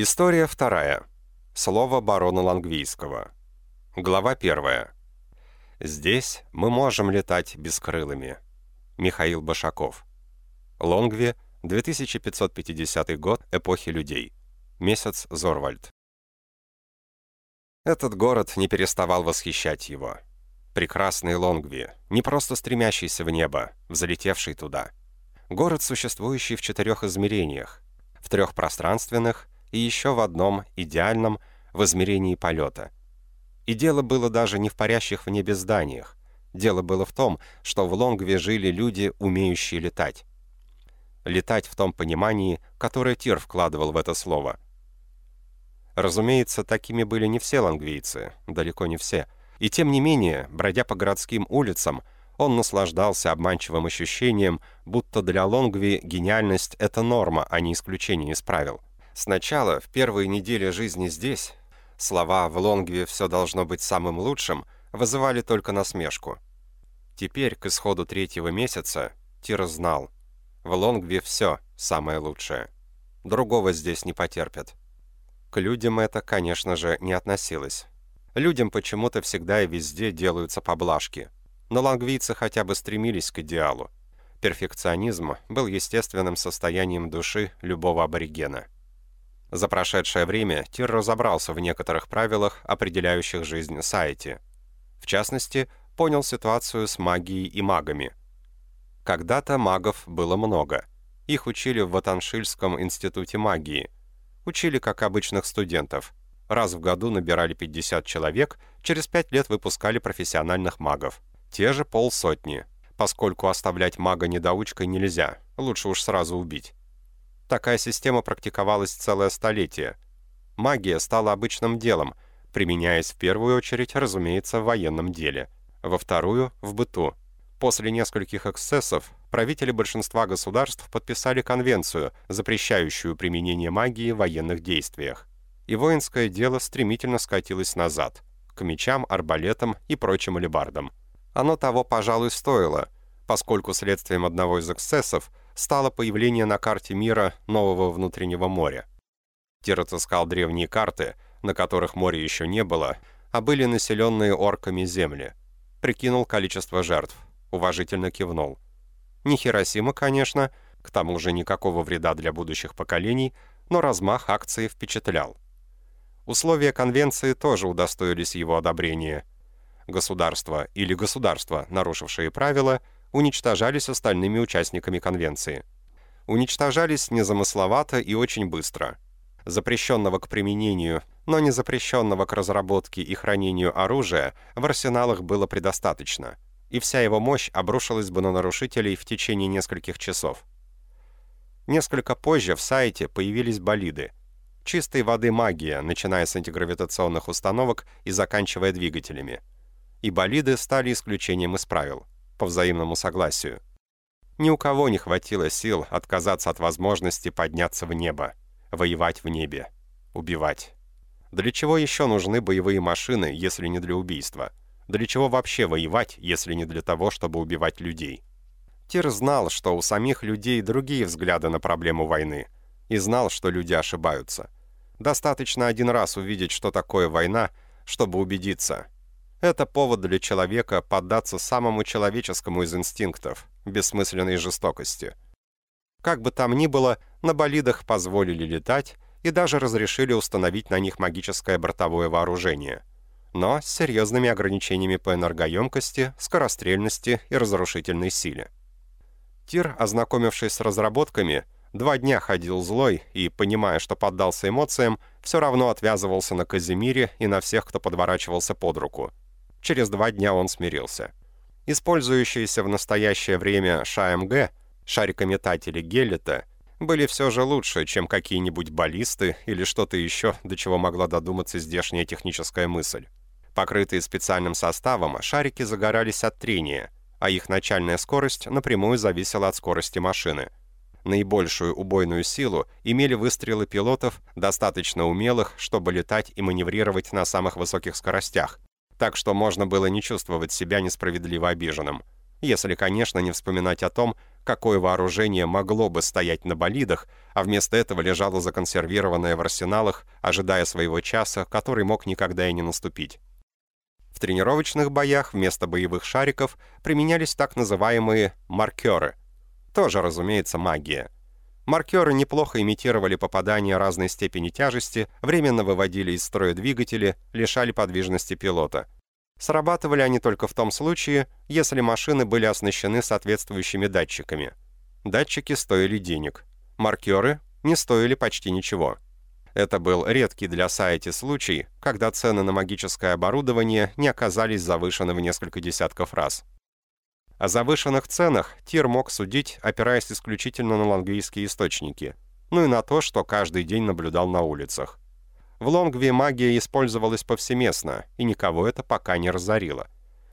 История вторая. Слово барона Лангвийского. Глава первая. Здесь мы можем летать бескрылыми. Михаил Башаков. Лонгви, 2550 год эпохи людей. Месяц Зорвальд. Этот город не переставал восхищать его. Прекрасный Лонгви, не просто стремящийся в небо, взлетевший туда. Город, существующий в четырех измерениях. В трех пространственных и еще в одном, идеальном, в измерении полета. И дело было даже не в парящих в небе зданиях. Дело было в том, что в Лонгве жили люди, умеющие летать. Летать в том понимании, которое Тир вкладывал в это слово. Разумеется, такими были не все лонгвийцы, далеко не все. И тем не менее, бродя по городским улицам, он наслаждался обманчивым ощущением, будто для Лонгви гениальность — это норма, а не исключение из правил. Сначала, в первые недели жизни здесь, слова «в Лонгве все должно быть самым лучшим» вызывали только насмешку. Теперь, к исходу третьего месяца, Тир знал. В Лонгве все самое лучшее. Другого здесь не потерпят. К людям это, конечно же, не относилось. Людям почему-то всегда и везде делаются поблажки. Но лонгвийцы хотя бы стремились к идеалу. Перфекционизм был естественным состоянием души любого аборигена. За прошедшее время Тир разобрался в некоторых правилах, определяющих жизнь Сайти. В частности, понял ситуацию с магией и магами. Когда-то магов было много. Их учили в Ватаншильском институте магии. Учили как обычных студентов. Раз в году набирали 50 человек, через 5 лет выпускали профессиональных магов. Те же полсотни, поскольку оставлять мага недоучкой нельзя, лучше уж сразу убить. Такая система практиковалась целое столетие. Магия стала обычным делом, применяясь в первую очередь, разумеется, в военном деле, во вторую — в быту. После нескольких эксцессов правители большинства государств подписали конвенцию, запрещающую применение магии в военных действиях. И воинское дело стремительно скатилось назад, к мечам, арбалетам и прочим алебардам. Оно того, пожалуй, стоило, поскольку следствием одного из эксцессов стало появление на карте мира нового внутреннего моря. Тир отыскал древние карты, на которых моря еще не было, а были населенные орками земли. Прикинул количество жертв, уважительно кивнул. Не Хиросима, конечно, к тому же никакого вреда для будущих поколений, но размах акции впечатлял. Условия конвенции тоже удостоились его одобрения. Государства или государства, нарушившие правила – уничтожались остальными участниками конвенции. Уничтожались незамысловато и очень быстро. Запрещенного к применению, но не запрещенного к разработке и хранению оружия в арсеналах было предостаточно, и вся его мощь обрушилась бы на нарушителей в течение нескольких часов. Несколько позже в сайте появились болиды. Чистой воды магия, начиная с антигравитационных установок и заканчивая двигателями. И болиды стали исключением из правил по взаимному согласию. Ни у кого не хватило сил отказаться от возможности подняться в небо, воевать в небе, убивать. Для чего еще нужны боевые машины, если не для убийства? Для чего вообще воевать, если не для того, чтобы убивать людей? Тир знал, что у самих людей другие взгляды на проблему войны, и знал, что люди ошибаются. Достаточно один раз увидеть, что такое война, чтобы убедиться – это повод для человека поддаться самому человеческому из инстинктов – бессмысленной жестокости. Как бы там ни было, на болидах позволили летать и даже разрешили установить на них магическое бортовое вооружение. Но с серьезными ограничениями по энергоемкости, скорострельности и разрушительной силе. Тир, ознакомившись с разработками, два дня ходил злой и, понимая, что поддался эмоциям, все равно отвязывался на Казимире и на всех, кто подворачивался под руку – Через два дня он смирился. Использующиеся в настоящее время ШМГ, шарикометатели Геллета, были все же лучше, чем какие-нибудь баллисты или что-то еще, до чего могла додуматься здешняя техническая мысль. Покрытые специальным составом, шарики загорались от трения, а их начальная скорость напрямую зависела от скорости машины. Наибольшую убойную силу имели выстрелы пилотов, достаточно умелых, чтобы летать и маневрировать на самых высоких скоростях, так что можно было не чувствовать себя несправедливо обиженным. Если, конечно, не вспоминать о том, какое вооружение могло бы стоять на болидах, а вместо этого лежало законсервированное в арсеналах, ожидая своего часа, который мог никогда и не наступить. В тренировочных боях вместо боевых шариков применялись так называемые «маркеры». Тоже, разумеется, магия. Маркеры неплохо имитировали попадания разной степени тяжести, временно выводили из строя двигатели, лишали подвижности пилота – Срабатывали они только в том случае, если машины были оснащены соответствующими датчиками. Датчики стоили денег. Маркеры не стоили почти ничего. Это был редкий для Сайти случай, когда цены на магическое оборудование не оказались завышены в несколько десятков раз. О завышенных ценах Тир мог судить, опираясь исключительно на лангвийские источники, ну и на то, что каждый день наблюдал на улицах. В Лонгве магия использовалась повсеместно, и никого это пока не разорило.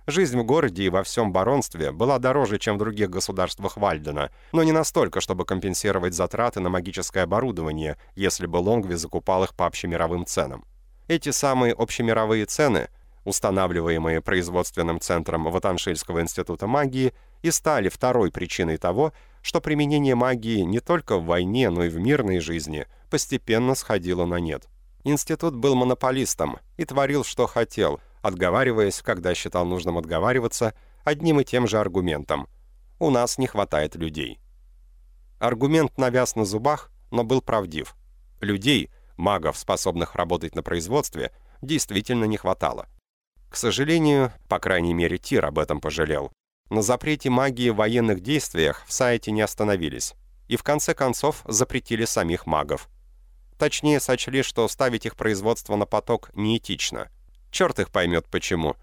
Жизнь в городе и во всем баронстве была дороже, чем в других государствах Вальдена, но не настолько, чтобы компенсировать затраты на магическое оборудование, если бы Лонгви закупал их по общемировым ценам. Эти самые общемировые цены, устанавливаемые производственным центром Ватаншильского института магии, и стали второй причиной того, что применение магии не только в войне, но и в мирной жизни постепенно сходило на нет. Институт был монополистом и творил, что хотел, отговариваясь, когда считал нужным отговариваться, одним и тем же аргументом. «У нас не хватает людей». Аргумент навяз на зубах, но был правдив. Людей, магов, способных работать на производстве, действительно не хватало. К сожалению, по крайней мере, Тир об этом пожалел. На запрете магии в военных действиях в сайте не остановились. И в конце концов запретили самих магов – Точнее, сочли, что ставить их производство на поток неэтично. Черт их поймет почему.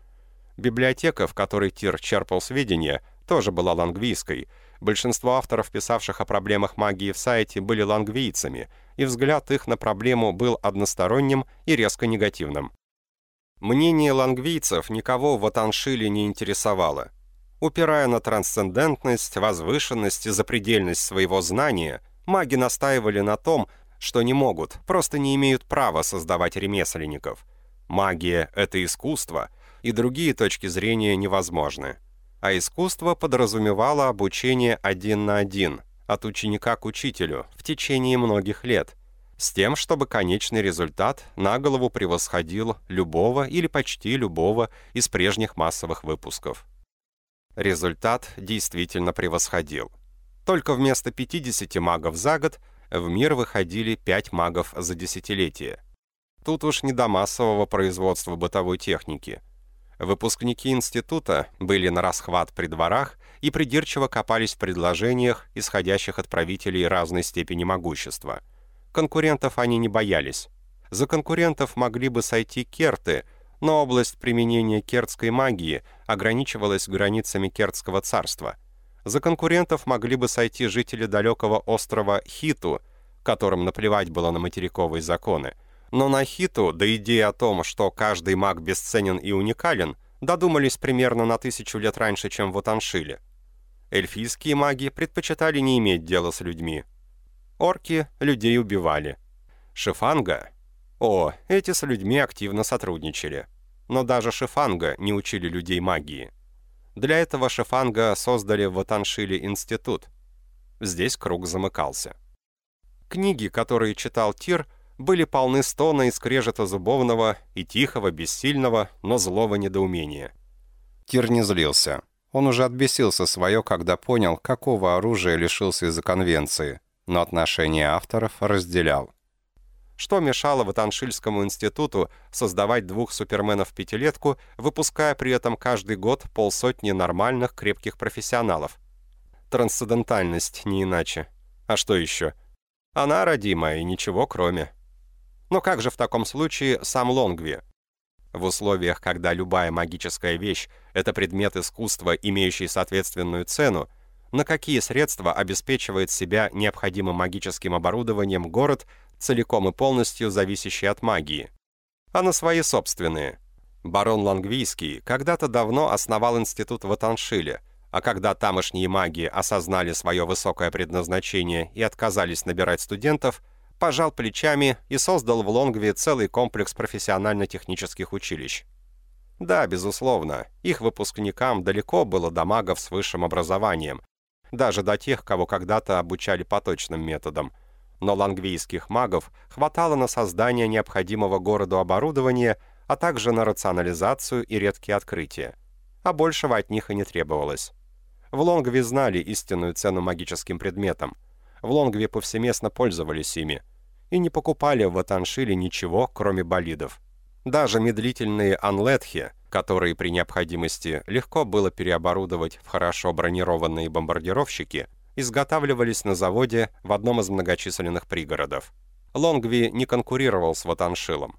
Библиотека, в которой Тир черпал сведения, тоже была лангвийской. Большинство авторов, писавших о проблемах магии в сайте, были лангвийцами, и взгляд их на проблему был односторонним и резко негативным. Мнение лангвийцев никого в Атаншиле не интересовало. Упирая на трансцендентность, возвышенность и запредельность своего знания, маги настаивали на том, что не могут, просто не имеют права создавать ремесленников. Магия — это искусство, и другие точки зрения невозможны. А искусство подразумевало обучение один на один, от ученика к учителю, в течение многих лет, с тем, чтобы конечный результат на голову превосходил любого или почти любого из прежних массовых выпусков. Результат действительно превосходил. Только вместо 50 магов за год – в мир выходили пять магов за десятилетие. Тут уж не до массового производства бытовой техники. Выпускники института были на расхват при дворах и придирчиво копались в предложениях, исходящих от правителей разной степени могущества. Конкурентов они не боялись. За конкурентов могли бы сойти керты, но область применения кертской магии ограничивалась границами Кертского царства – за конкурентов могли бы сойти жители далекого острова Хиту, которым наплевать было на материковые законы. Но на Хиту, до идеи о том, что каждый маг бесценен и уникален, додумались примерно на тысячу лет раньше, чем в Утаншиле. Эльфийские маги предпочитали не иметь дела с людьми. Орки людей убивали. Шифанга? О, эти с людьми активно сотрудничали. Но даже Шифанга не учили людей магии. Для этого Шефанга создали в Атаншиле институт. Здесь круг замыкался. Книги, которые читал Тир, были полны стона и скрежета зубовного и тихого, бессильного, но злого недоумения. Тир не злился. Он уже отбесился свое, когда понял, какого оружия лишился из-за конвенции, но отношение авторов разделял. Что мешало Ватаншильскому институту создавать двух суперменов-пятилетку, выпуская при этом каждый год полсотни нормальных крепких профессионалов? Трансцендентальность, не иначе. А что еще? Она родимая и ничего кроме. Но как же в таком случае сам Лонгви? В условиях, когда любая магическая вещь — это предмет искусства, имеющий соответственную цену, на какие средства обеспечивает себя необходимым магическим оборудованием город, целиком и полностью зависящий от магии, а на свои собственные. Барон Лангвийский когда-то давно основал институт в Атаншиле, а когда тамошние маги осознали свое высокое предназначение и отказались набирать студентов, пожал плечами и создал в Лонгве целый комплекс профессионально-технических училищ. Да, безусловно, их выпускникам далеко было до магов с высшим образованием, даже до тех, кого когда-то обучали поточным методам. Но лангвийских магов хватало на создание необходимого городу оборудования, а также на рационализацию и редкие открытия. А большего от них и не требовалось. В Лонгве знали истинную цену магическим предметам. В Лонгве повсеместно пользовались ими. И не покупали в Атаншиле ничего, кроме болидов. Даже медлительные анлетхи, которые при необходимости легко было переоборудовать в хорошо бронированные бомбардировщики, изготавливались на заводе в одном из многочисленных пригородов. Лонгви не конкурировал с Ватаншилом.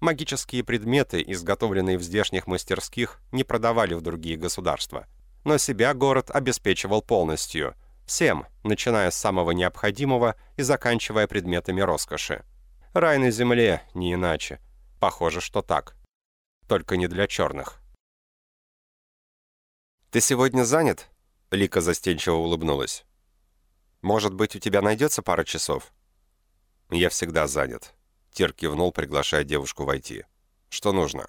Магические предметы, изготовленные в здешних мастерских, не продавали в другие государства. Но себя город обеспечивал полностью. Всем, начиная с самого необходимого и заканчивая предметами роскоши. Рай на земле, не иначе. Похоже, что так. Только не для черных. «Ты сегодня занят?» Лика застенчиво улыбнулась. «Может быть, у тебя найдется пара часов?» «Я всегда занят», — Тир кивнул, приглашая девушку войти. «Что нужно?»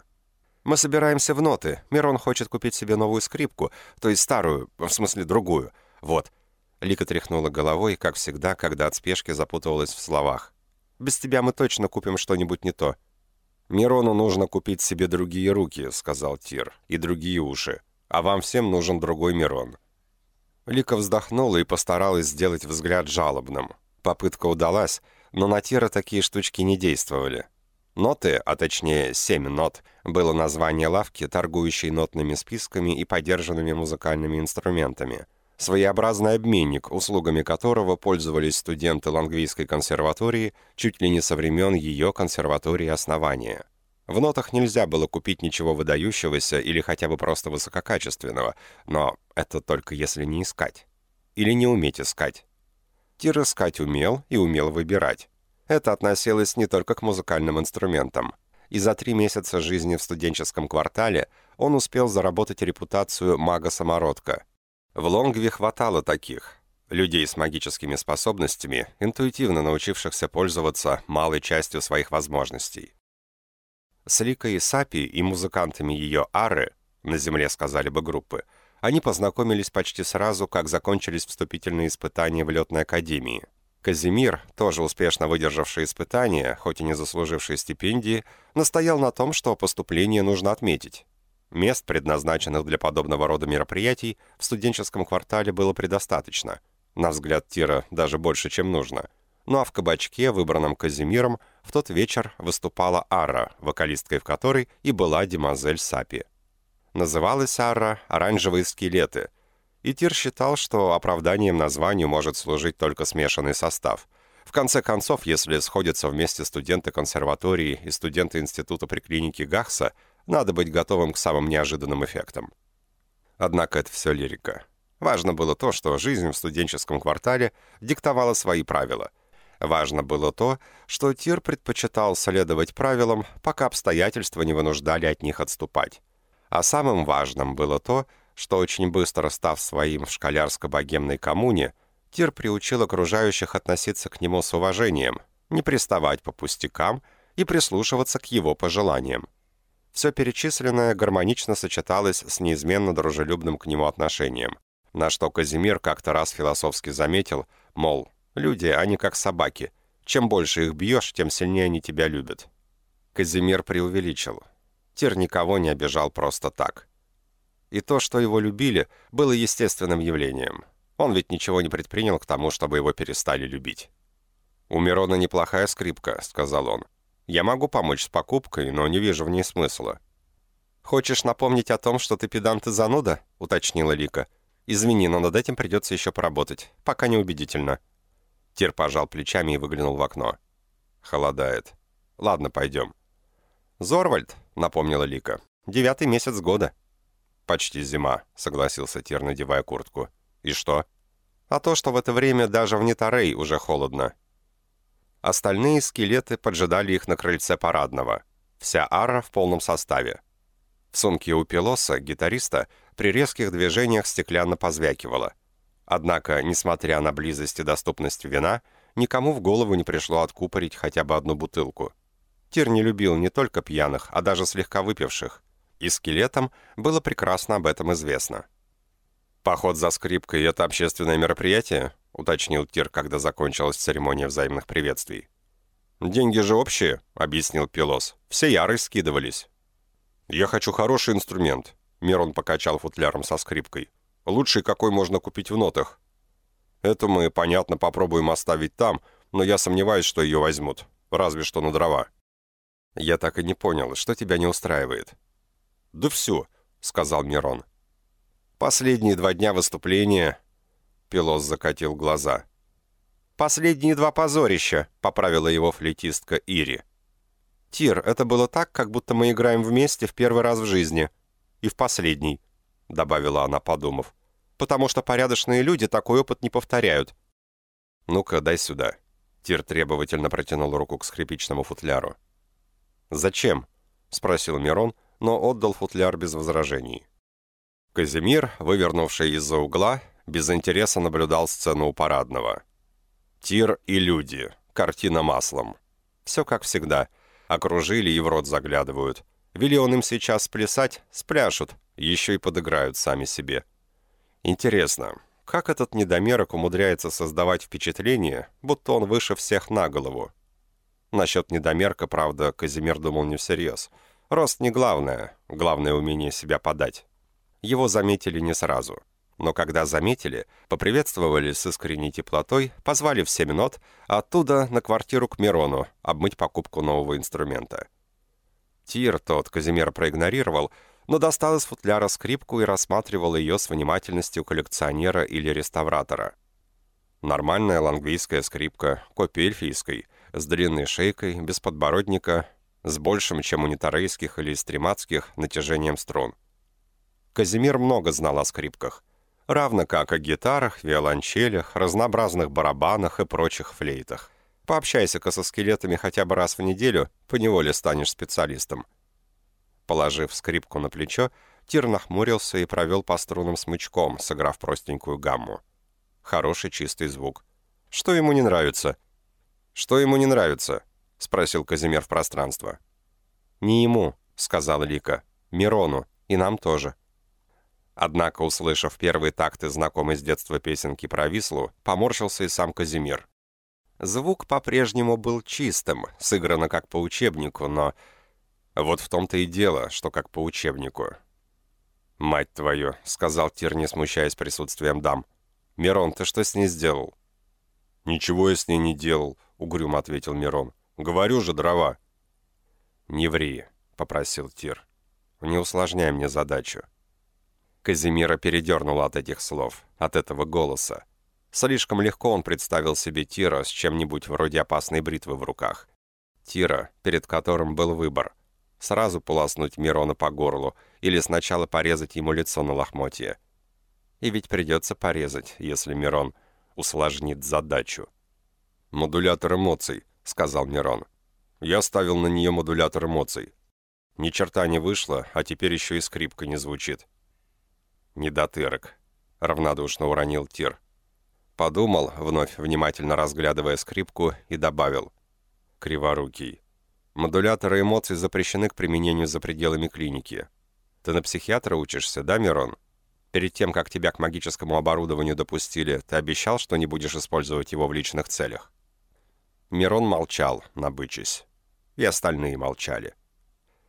«Мы собираемся в ноты. Мирон хочет купить себе новую скрипку, то есть старую, в смысле другую. Вот». Лика тряхнула головой, как всегда, когда от спешки запутывалась в словах. «Без тебя мы точно купим что-нибудь не то. «Мирону нужно купить себе другие руки», — сказал Тир, — «и другие уши. А вам всем нужен другой Мирон». Лика вздохнула и постаралась сделать взгляд жалобным. Попытка удалась, но на Тира такие штучки не действовали. Ноты, а точнее семь нот, было название лавки, торгующей нотными списками и подержанными музыкальными инструментами. Своеобразный обменник, услугами которого пользовались студенты Лангвийской консерватории чуть ли не со времен ее консерватории основания. В нотах нельзя было купить ничего выдающегося или хотя бы просто высококачественного, но это только если не искать. Или не уметь искать. Тир искать умел и умел выбирать. Это относилось не только к музыкальным инструментам. И за три месяца жизни в студенческом квартале он успел заработать репутацию мага-самородка – в Лонгве хватало таких, людей с магическими способностями, интуитивно научившихся пользоваться малой частью своих возможностей. С Ликой Сапи и музыкантами ее Ары, на земле сказали бы группы, они познакомились почти сразу, как закончились вступительные испытания в летной академии. Казимир, тоже успешно выдержавший испытания, хоть и не заслуживший стипендии, настоял на том, что поступление нужно отметить. Мест, предназначенных для подобного рода мероприятий, в студенческом квартале было предостаточно. На взгляд Тира даже больше, чем нужно. Ну а в кабачке, выбранном Казимиром, в тот вечер выступала Ара, вокалисткой в которой и была Демазель Сапи. Называлась Ара «Оранжевые скелеты», и Тир считал, что оправданием названию может служить только смешанный состав. В конце концов, если сходятся вместе студенты консерватории и студенты института при клинике Гахса – надо быть готовым к самым неожиданным эффектам. Однако это все лирика. Важно было то, что жизнь в студенческом квартале диктовала свои правила. Важно было то, что Тир предпочитал следовать правилам, пока обстоятельства не вынуждали от них отступать. А самым важным было то, что очень быстро став своим в школярско-богемной коммуне, Тир приучил окружающих относиться к нему с уважением, не приставать по пустякам и прислушиваться к его пожеланиям. Все перечисленное гармонично сочеталось с неизменно дружелюбным к нему отношением. На что Казимир как-то раз философски заметил, мол, люди, они как собаки. Чем больше их бьешь, тем сильнее они тебя любят. Казимир преувеличил. Тир никого не обижал просто так. И то, что его любили, было естественным явлением. Он ведь ничего не предпринял к тому, чтобы его перестали любить. «У Мирона неплохая скрипка», — сказал он. Я могу помочь с покупкой, но не вижу в ней смысла». «Хочешь напомнить о том, что ты педант и зануда?» — уточнила Лика. «Извини, но над этим придется еще поработать. Пока не убедительно». Тир пожал плечами и выглянул в окно. «Холодает. Ладно, пойдем». «Зорвальд», — напомнила Лика. «Девятый месяц года». «Почти зима», — согласился Тир, надевая куртку. «И что?» «А то, что в это время даже в Нитарей уже холодно. Остальные скелеты поджидали их на крыльце парадного. Вся ара в полном составе. В сумке у пилоса, гитариста, при резких движениях стеклянно позвякивало. Однако, несмотря на близость и доступность вина, никому в голову не пришло откупорить хотя бы одну бутылку. Тир не любил не только пьяных, а даже слегка выпивших. И скелетам было прекрасно об этом известно. «Поход за скрипкой — это общественное мероприятие?» — уточнил Тир, когда закончилась церемония взаимных приветствий. «Деньги же общие», — объяснил Пилос. «Все яры скидывались». «Я хочу хороший инструмент», — Мирон покачал футляром со скрипкой. «Лучший, какой можно купить в нотах. Это мы, понятно, попробуем оставить там, но я сомневаюсь, что ее возьмут. Разве что на дрова». «Я так и не понял, что тебя не устраивает?» «Да все», — сказал Мирон. Последние два дня выступления...» Пилос закатил глаза. «Последние два позорища», — поправила его флейтистка Ири. «Тир, это было так, как будто мы играем вместе в первый раз в жизни. И в последний», — добавила она, подумав. «Потому что порядочные люди такой опыт не повторяют». «Ну-ка, дай сюда». Тир требовательно протянул руку к скрипичному футляру. «Зачем?» — спросил Мирон, но отдал футляр без возражений. Казимир, вывернувший из-за угла, без интереса наблюдал сцену у парадного. Тир и люди. Картина маслом. Все как всегда. Окружили и в рот заглядывают. Вели он им сейчас сплясать, спляшут, еще и подыграют сами себе. Интересно, как этот недомерок умудряется создавать впечатление, будто он выше всех на голову? Насчет недомерка, правда, Казимир думал не всерьез. Рост не главное, главное умение себя подать его заметили не сразу. Но когда заметили, поприветствовали с искренней теплотой, позвали в семь нот, а оттуда на квартиру к Мирону обмыть покупку нового инструмента. Тир тот Казимир проигнорировал, но достал из футляра скрипку и рассматривал ее с внимательностью коллекционера или реставратора. Нормальная лангвийская скрипка, копия эльфийской, с длинной шейкой, без подбородника, с большим, чем у нитарейских или стриматских, натяжением струн. Казимир много знал о скрипках, равно как о гитарах, виолончелях, разнообразных барабанах и прочих флейтах. Пообщайся-ка со скелетами хотя бы раз в неделю, поневоле станешь специалистом. Положив скрипку на плечо, Тир нахмурился и провел по струнам смычком, сыграв простенькую гамму. Хороший чистый звук. Что ему не нравится? Что ему не нравится? Спросил Казимир в пространство. Не ему, сказала Лика. Мирону. И нам тоже. Однако, услышав первые такты знакомой с детства песенки про Вислу, поморщился и сам Казимир. Звук по-прежнему был чистым, сыграно как по учебнику, но... Вот в том-то и дело, что как по учебнику. «Мать твою», — сказал Тир, не смущаясь присутствием дам. «Мирон, ты что с ней сделал?» «Ничего я с ней не делал», — угрюмо ответил Мирон. «Говорю же, дрова». «Не ври», — попросил Тир. «Не усложняй мне задачу. Казимира передернула от этих слов, от этого голоса. Слишком легко он представил себе Тира с чем-нибудь вроде опасной бритвы в руках. Тира, перед которым был выбор. Сразу полоснуть Мирона по горлу или сначала порезать ему лицо на лохмотье. И ведь придется порезать, если Мирон усложнит задачу. «Модулятор эмоций», — сказал Мирон. «Я ставил на нее модулятор эмоций. Ни черта не вышло, а теперь еще и скрипка не звучит. «Недотырок», — равнодушно уронил Тир. Подумал, вновь внимательно разглядывая скрипку, и добавил. «Криворукий. Модуляторы эмоций запрещены к применению за пределами клиники. Ты на психиатра учишься, да, Мирон? Перед тем, как тебя к магическому оборудованию допустили, ты обещал, что не будешь использовать его в личных целях?» Мирон молчал, набычась. И остальные молчали.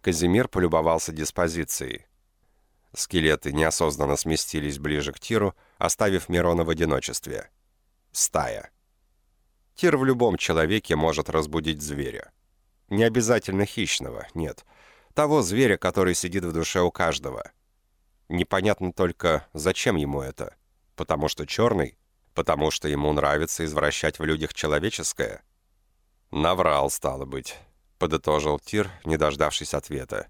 Казимир полюбовался диспозицией. Скелеты неосознанно сместились ближе к Тиру, оставив Мирона в одиночестве. Стая. Тир в любом человеке может разбудить зверя. Не обязательно хищного, нет. Того зверя, который сидит в душе у каждого. Непонятно только, зачем ему это. Потому что черный? Потому что ему нравится извращать в людях человеческое? Наврал, стало быть, подытожил Тир, не дождавшись ответа.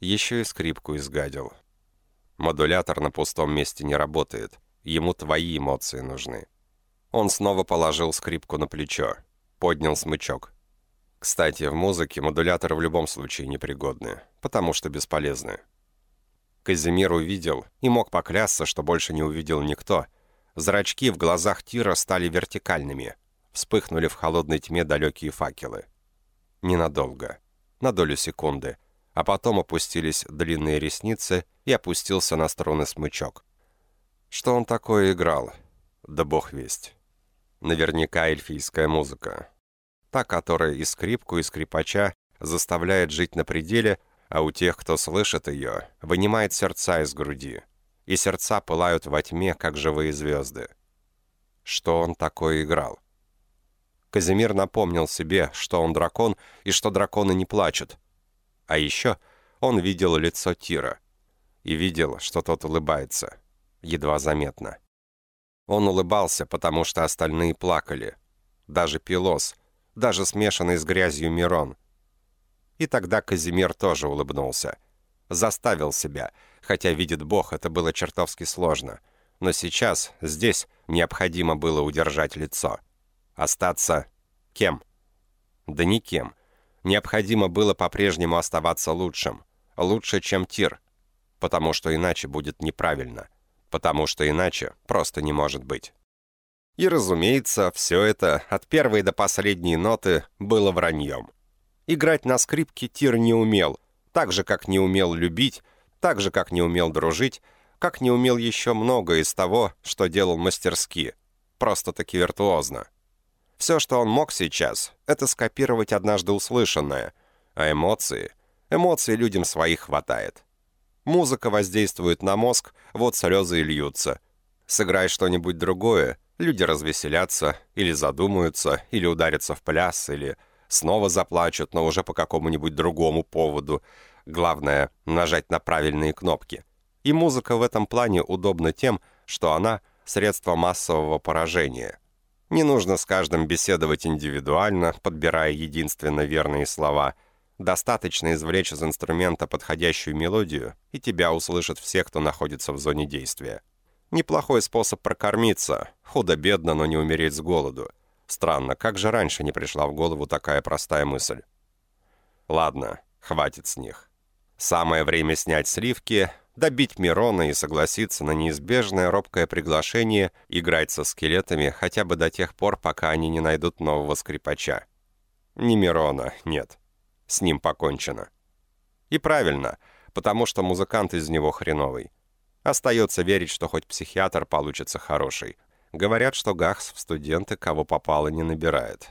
Еще и скрипку изгадил. Модулятор на пустом месте не работает. Ему твои эмоции нужны. Он снова положил скрипку на плечо. Поднял смычок. Кстати, в музыке модуляторы в любом случае непригодны, потому что бесполезны. Казимир увидел и мог поклясться, что больше не увидел никто. Зрачки в глазах Тира стали вертикальными. Вспыхнули в холодной тьме далекие факелы. Ненадолго. На долю секунды а потом опустились длинные ресницы и опустился на струны смычок. Что он такое играл? Да бог весть. Наверняка эльфийская музыка. Та, которая и скрипку, и скрипача заставляет жить на пределе, а у тех, кто слышит ее, вынимает сердца из груди. И сердца пылают во тьме, как живые звезды. Что он такое играл? Казимир напомнил себе, что он дракон и что драконы не плачут. А еще он видел лицо Тира. И видел, что тот улыбается. Едва заметно. Он улыбался, потому что остальные плакали. Даже Пилос, даже смешанный с грязью Мирон. И тогда Казимир тоже улыбнулся. Заставил себя, хотя, видит Бог, это было чертовски сложно. Но сейчас, здесь, необходимо было удержать лицо. Остаться кем? Да никем. Необходимо было по-прежнему оставаться лучшим. Лучше, чем Тир. Потому что иначе будет неправильно. Потому что иначе просто не может быть. И, разумеется, все это, от первой до последней ноты, было враньем. Играть на скрипке Тир не умел, так же, как не умел любить, так же, как не умел дружить, как не умел еще много из того, что делал мастерски. Просто-таки виртуозно. Все, что он мог сейчас, это скопировать однажды услышанное. А эмоции? Эмоций людям своих хватает. Музыка воздействует на мозг, вот слезы и льются. Сыграй что-нибудь другое, люди развеселятся, или задумаются, или ударятся в пляс, или снова заплачут, но уже по какому-нибудь другому поводу. Главное — нажать на правильные кнопки. И музыка в этом плане удобна тем, что она — средство массового поражения — не нужно с каждым беседовать индивидуально, подбирая единственно верные слова. Достаточно извлечь из инструмента подходящую мелодию, и тебя услышат все, кто находится в зоне действия. Неплохой способ прокормиться. Худо-бедно, но не умереть с голоду. Странно, как же раньше не пришла в голову такая простая мысль? Ладно, хватит с них. Самое время снять сливки, добить Мирона и согласиться на неизбежное робкое приглашение играть со скелетами хотя бы до тех пор, пока они не найдут нового скрипача. Не Мирона, нет. С ним покончено. И правильно, потому что музыкант из него хреновый. Остается верить, что хоть психиатр получится хороший. Говорят, что Гахс в студенты кого попало не набирает.